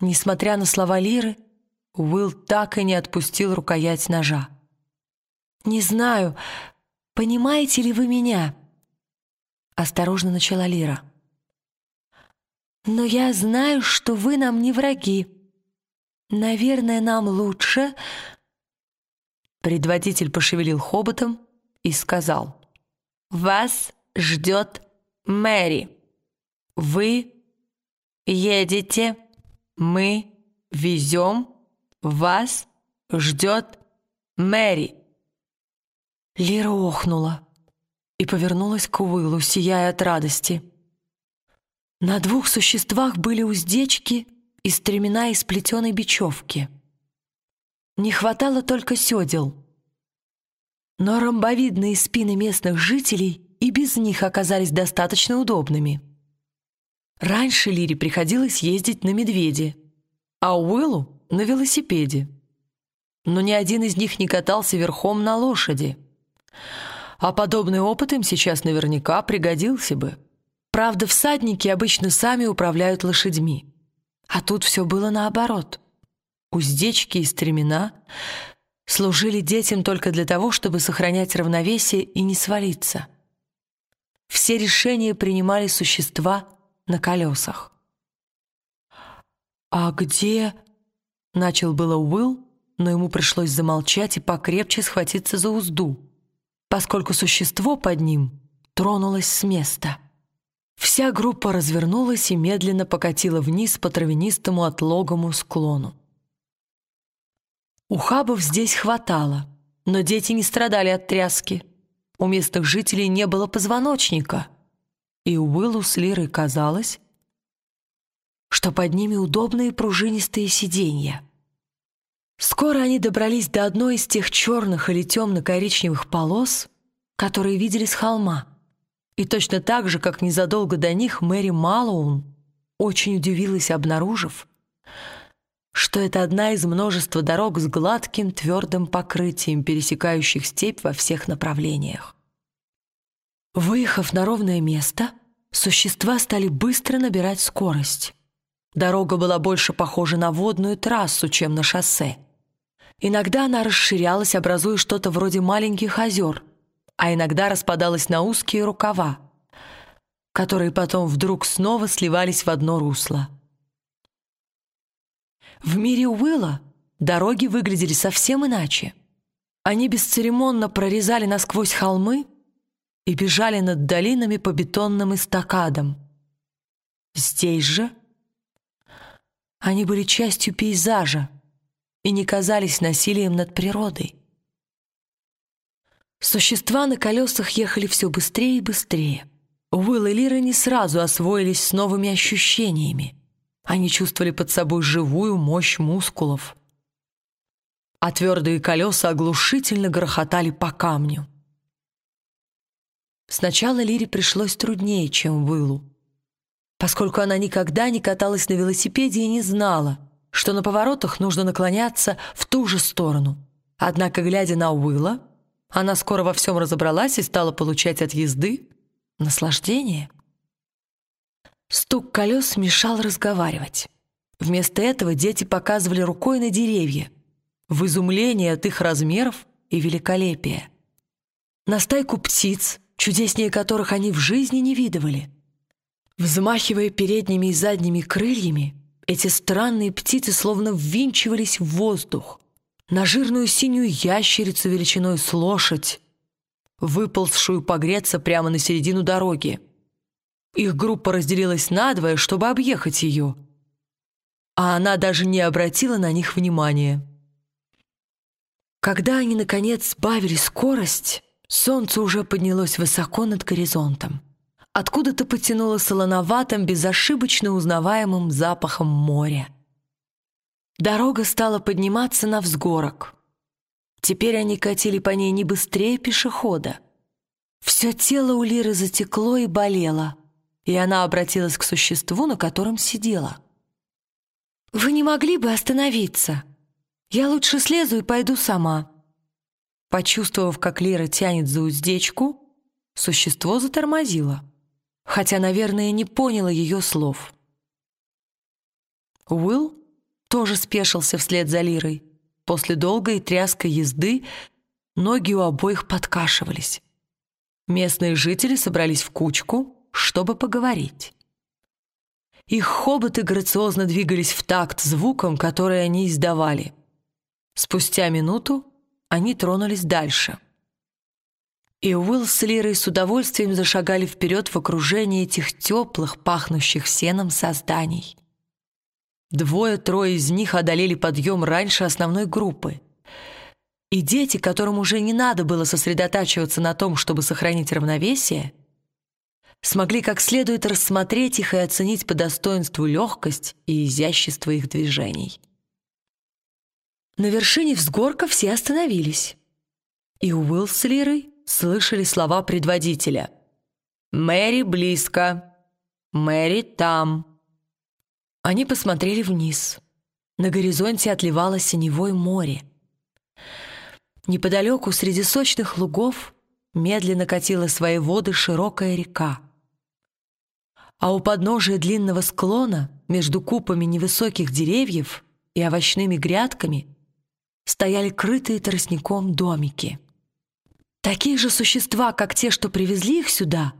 Несмотря на слова Лиры, Уилл так и не отпустил рукоять ножа. «Не знаю, понимаете ли вы меня?» Осторожно начала Лира. «Но я знаю, что вы нам не враги. Наверное, нам лучше...» Предводитель пошевелил хоботом и сказал. «Вас ждет Мэри. Вы едете, мы везем, вас ждет Мэри». Лира охнула и повернулась к Уиллу, сияя от радости. На двух существах были уздечки и стремена из плетеной бечевки. Не хватало только седел. Но ромбовидные спины местных жителей и без них оказались достаточно удобными. Раньше Лире приходилось ездить на медведе, а Уиллу — на велосипеде. Но ни один из них не катался верхом на лошади. А подобный опыт им сейчас наверняка пригодился бы. Правда, всадники обычно сами управляют лошадьми. А тут все было наоборот. Уздечки и стремена служили детям только для того, чтобы сохранять равновесие и не свалиться. Все решения принимали существа на колесах. «А где...» — начал было Уилл, но ему пришлось замолчать и покрепче схватиться за узду, поскольку существо под ним тронулось с места. Вся группа развернулась и медленно покатила вниз по травянистому отлогому склону. Ухабов здесь хватало, но дети не страдали от тряски. У местных жителей не было позвоночника, и Уиллу с Лирой казалось, что под ними удобные пружинистые сиденья. Скоро они добрались до одной из тех черных или темно-коричневых полос, которые видели с холма. И точно так же, как незадолго до них, Мэри Малоун очень удивилась, обнаружив, что это одна из множества дорог с гладким твердым покрытием, пересекающих степь во всех направлениях. Выехав на ровное место, существа стали быстро набирать скорость. Дорога была больше похожа на водную трассу, чем на шоссе. Иногда она расширялась, образуя что-то вроде маленьких озер, а иногда распадалась на узкие рукава, которые потом вдруг снова сливались в одно русло. В мире Уилла дороги выглядели совсем иначе. Они бесцеремонно прорезали насквозь холмы и бежали над долинами по бетонным эстакадам. Здесь же они были частью пейзажа и не казались насилием над природой. Существа на колесах ехали все быстрее и быстрее. Уилл и Лира не сразу освоились с новыми ощущениями. Они чувствовали под собой живую мощь мускулов. А твердые колеса оглушительно грохотали по камню. Сначала Лире пришлось труднее, чем Вылу, поскольку она никогда не каталась на велосипеде и не знала, что на поворотах нужно наклоняться в ту же сторону. Однако, глядя на Уилла, она скоро во всем разобралась и стала получать от езды наслаждение. Стук колес мешал разговаривать. Вместо этого дети показывали рукой на деревья, в изумлении от их размеров и великолепия. На стайку птиц, чудеснее которых они в жизни не видывали. Взмахивая передними и задними крыльями, эти странные птицы словно ввинчивались в воздух. На жирную синюю ящерицу величиной с лошадь, выползшую погреться прямо на середину дороги. Их группа разделилась надвое, чтобы объехать ее. А она даже не обратила на них внимания. Когда они, наконец, сбавили скорость, солнце уже поднялось высоко над горизонтом. Откуда-то потянуло солоноватым, безошибочно узнаваемым запахом моря. Дорога стала подниматься на взгорок. Теперь они катили по ней не быстрее пешехода. Все тело у Лиры затекло и болело — и она обратилась к существу, на котором сидела. «Вы не могли бы остановиться? Я лучше слезу и пойду сама». Почувствовав, как Лера тянет за уздечку, существо затормозило, хотя, наверное, не поняло ее слов. Уилл тоже спешился вслед за Лирой. После долгой тряской езды ноги у обоих подкашивались. Местные жители собрались в кучку, чтобы поговорить. Их хоботы грациозно двигались в такт звуком, который они издавали. Спустя минуту они тронулись дальше. И Уилл с Лирой с удовольствием зашагали вперед в окружении этих теплых, пахнущих сеном созданий. Двое-трое из них одолели подъем раньше основной группы. И дети, которым уже не надо было сосредотачиваться на том, чтобы сохранить равновесие, смогли как следует рассмотреть их и оценить по достоинству легкость и изящество их движений. На вершине взгорка все остановились. И Уилл с Лирой слышали слова предводителя. «Мэри близко! Мэри там!» Они посмотрели вниз. На горизонте отливало синевое море. Неподалеку, среди сочных лугов, медленно катила свои воды широкая река. А у подножия длинного склона, между купами невысоких деревьев и овощными грядками, стояли крытые тростником домики. Такие же существа, как те, что привезли их сюда,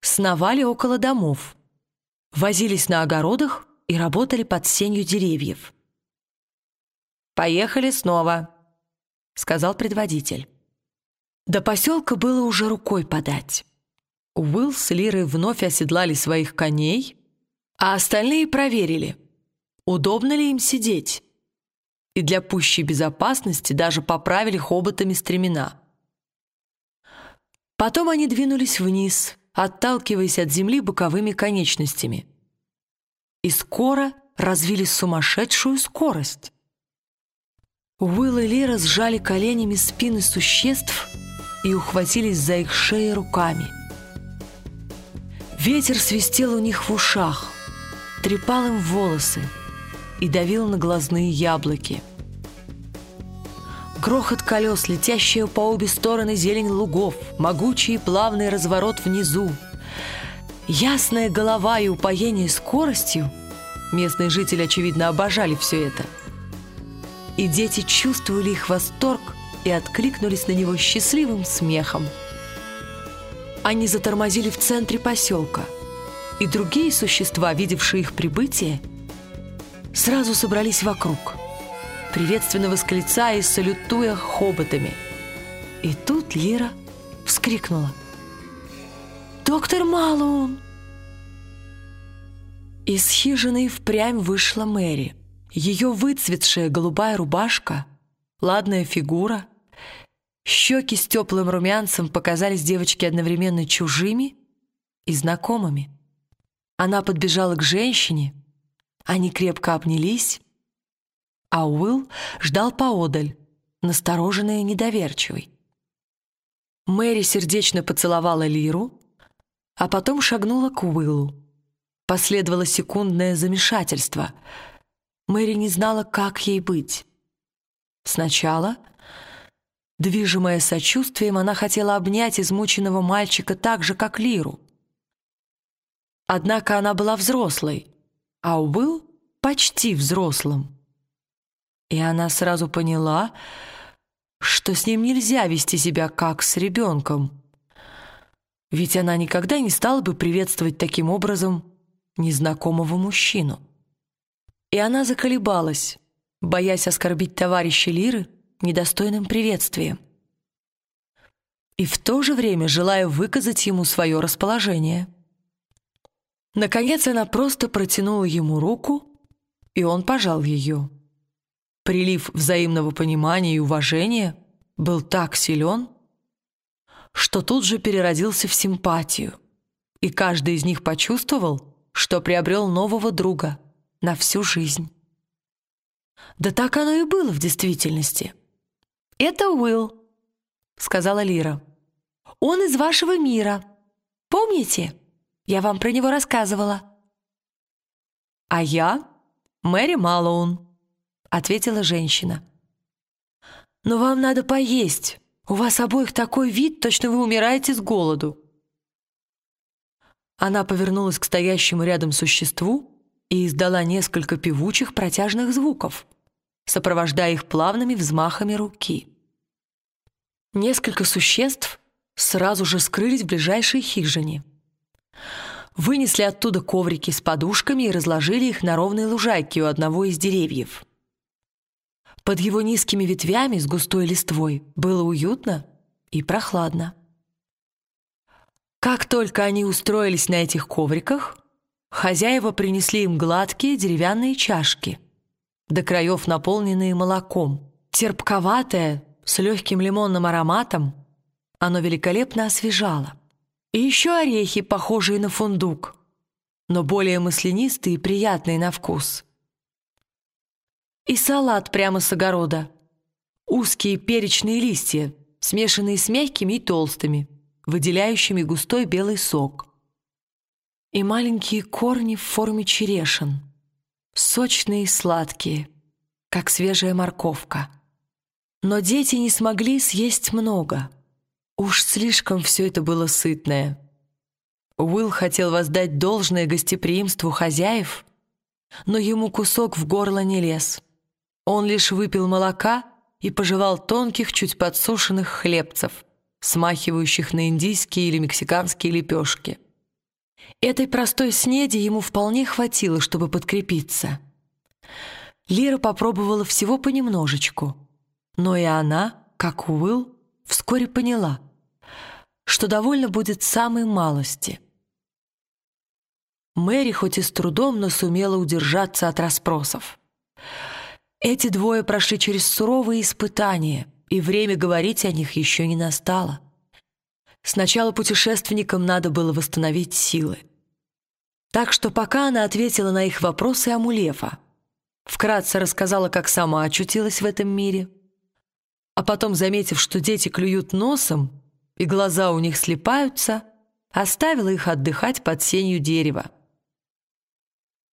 сновали около домов, возились на огородах и работали под сенью деревьев. «Поехали снова», — сказал предводитель. До поселка было уже рукой подать. Уилл с Лирой вновь оседлали своих коней, а остальные проверили, удобно ли им сидеть и для пущей безопасности даже поправили хоботами стремена. Потом они двинулись вниз, отталкиваясь от земли боковыми конечностями. И скоро развили сумасшедшую скорость. Уилл и Лера сжали коленями спины существ и ухватились за их шеи руками. Ветер свистел у них в ушах, трепал им волосы, и давил на глазные яблоки. Грохот колес, летящая по обе стороны зелень лугов, могучий плавный разворот внизу. Ясная голова и упоение скоростью. Местные жители, очевидно, обожали все это. И дети чувствовали их восторг и откликнулись на него счастливым смехом. Они затормозили в центре поселка, и другие существа, видевшие их прибытие, сразу собрались вокруг, приветственно восклицая и салютуя хоботами. И тут Лира вскрикнула. «Доктор Малун!» Из хижины впрямь вышла Мэри. Ее выцветшая голубая рубашка, ладная фигура, щеки с теплым румянцем показались девочке одновременно чужими и знакомыми. Она подбежала к женщине, они крепко обнялись, а Уилл ждал поодаль, настороженный и недоверчивый. Мэри сердечно поцеловала Лиру, а потом шагнула к Уиллу. Последовало секундное замешательство. Мэри не знала, как ей быть. Сначала, движимая сочувствием, она хотела обнять измученного мальчика так же, как Лиру. Однако она была взрослой, а Уилл почти взрослым. И она сразу поняла, что с ним нельзя вести себя как с ребенком. Ведь она никогда не стала бы приветствовать таким образом незнакомого мужчину. И она заколебалась, боясь оскорбить товарища Лиры недостойным приветствием. И в то же время желая выказать ему свое расположение — Наконец она просто протянула ему руку, и он пожал ее. Прилив взаимного понимания и уважения был так силен, что тут же переродился в симпатию, и каждый из них почувствовал, что приобрел нового друга на всю жизнь. Да так оно и было в действительности. «Это Уилл», — сказала Лира. «Он из вашего мира. Помните?» Я вам про него рассказывала». «А я Мэри Малоун», — ответила женщина. «Но вам надо поесть. У вас обоих такой вид, точно вы умираете с голоду». Она повернулась к стоящему рядом существу и издала несколько певучих протяжных звуков, сопровождая их плавными взмахами руки. Несколько существ сразу же скрылись в ближайшей хижине. Вынесли оттуда коврики с подушками и разложили их на ровной лужайке у одного из деревьев. Под его низкими ветвями с густой листвой было уютно и прохладно. Как только они устроились на этих ковриках, хозяева принесли им гладкие деревянные чашки, до краев наполненные молоком, терпковатое, с легким лимонным ароматом, оно великолепно освежало. И еще орехи, похожие на фундук, но более маслянистые и приятные на вкус. И салат прямо с огорода. Узкие перечные листья, смешанные с мягкими и толстыми, выделяющими густой белый сок. И маленькие корни в форме черешин, сочные и сладкие, как свежая морковка. Но дети не смогли съесть много. Уж слишком все это было сытное. Уилл хотел воздать должное гостеприимству хозяев, но ему кусок в горло не лез. Он лишь выпил молока и пожевал тонких, чуть подсушенных хлебцев, смахивающих на индийские или мексиканские лепешки. Этой простой снеди ему вполне хватило, чтобы подкрепиться. Лира попробовала всего понемножечку — но и она, как Уилл, вскоре поняла, что довольно будет самой малости. Мэри хоть и с трудом, но сумела удержаться от расспросов. Эти двое прошли через суровые испытания, и время говорить о них еще не настало. Сначала путешественникам надо было восстановить силы. Так что пока она ответила на их вопросы о Мулефа, вкратце рассказала, как сама очутилась в этом мире — а потом, заметив, что дети клюют носом и глаза у них слепаются, оставила их отдыхать под сенью дерева.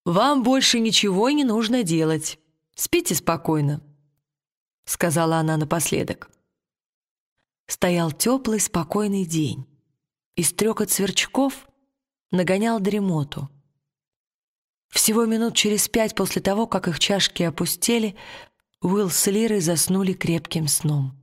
«Вам больше ничего не нужно делать. Спите спокойно», — сказала она напоследок. Стоял теплый, спокойный день, и стрекот сверчков нагонял дремоту. Всего минут через пять после того, как их чашки опустели, Уилл с Лирой заснули крепким сном.